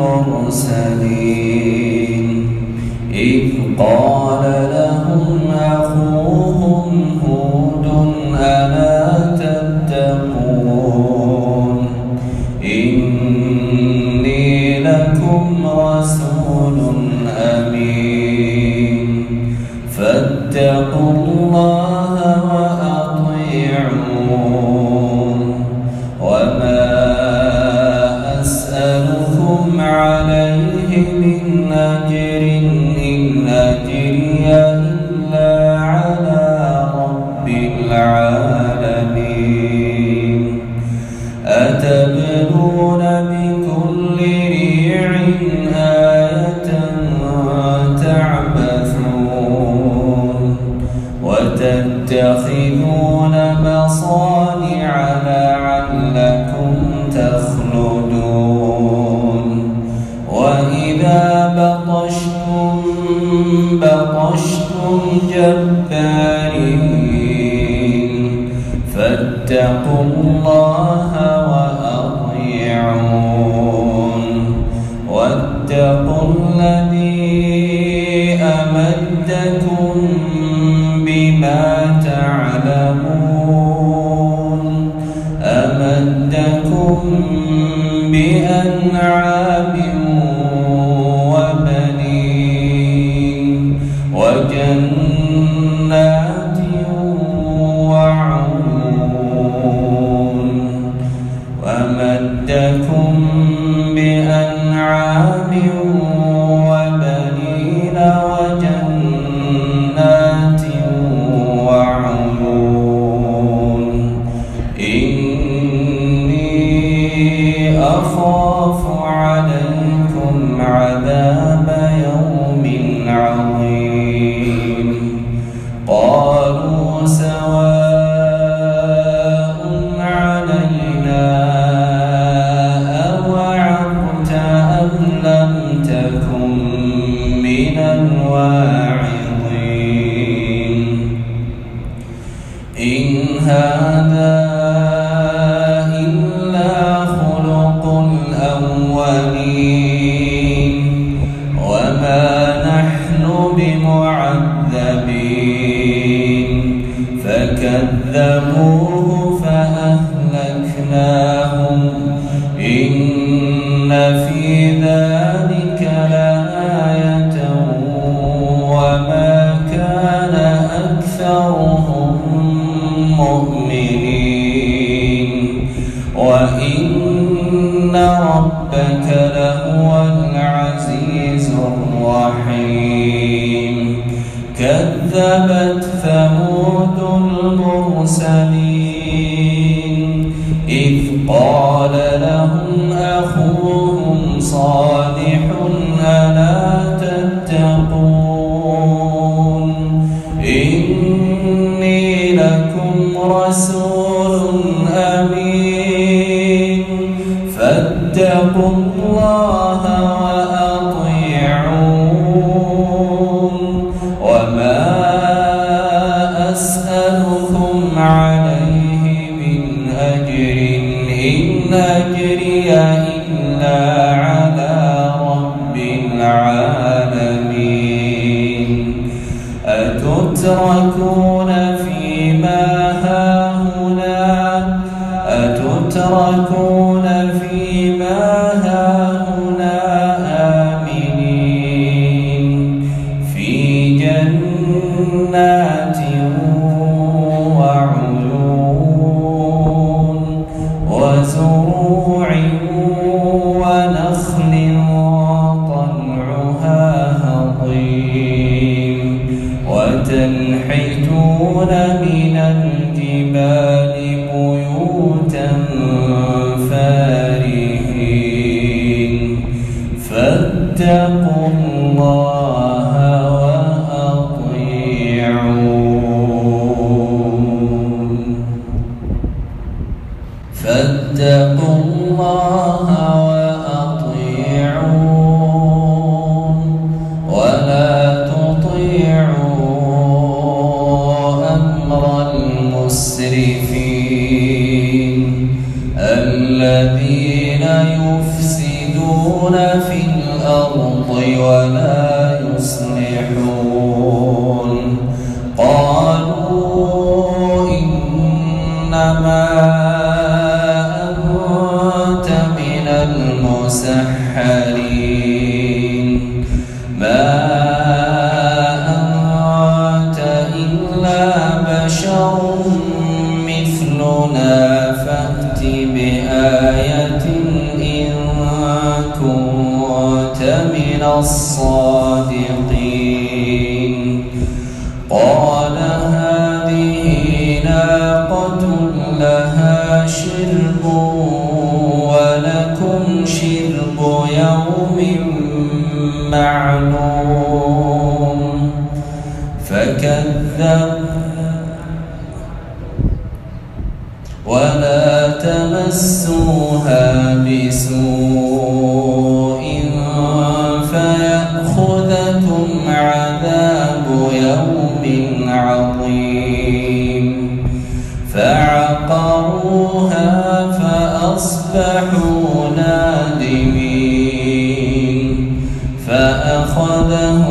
المرسلين. إذ قال له بطشتم جبارين. فاتقوا الله وأطيعون. واتقوا الذي أمدكم بما تعلمون. أمدكم بأنعام واعظين. إن هذا إلا خلق الأولين. وما نحن بمعذبين. فكذبوه عذاب أتتركون فيما هاهنا؟ أتتركون فيما هاهنا آمنين في جنات تنحتون من الجبال. فكذب ولا تمسوها بسوء فيأخذكم عذاب يوم عظيم فعقروها فأصبحوا نادمين فأخذهم